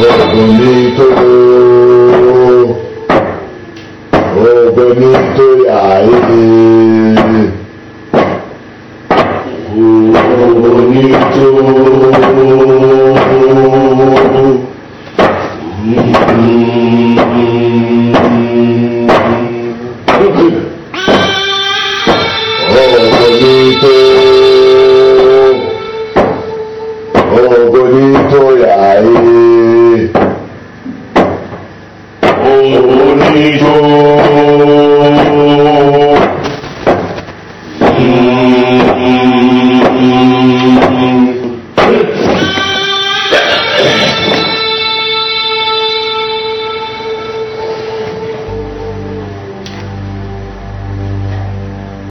Obìnrin tó obìnrin oh, tó yà èdè obìnrin oh, tó obìnrin oh, tó obìnrin. Oh, bonito.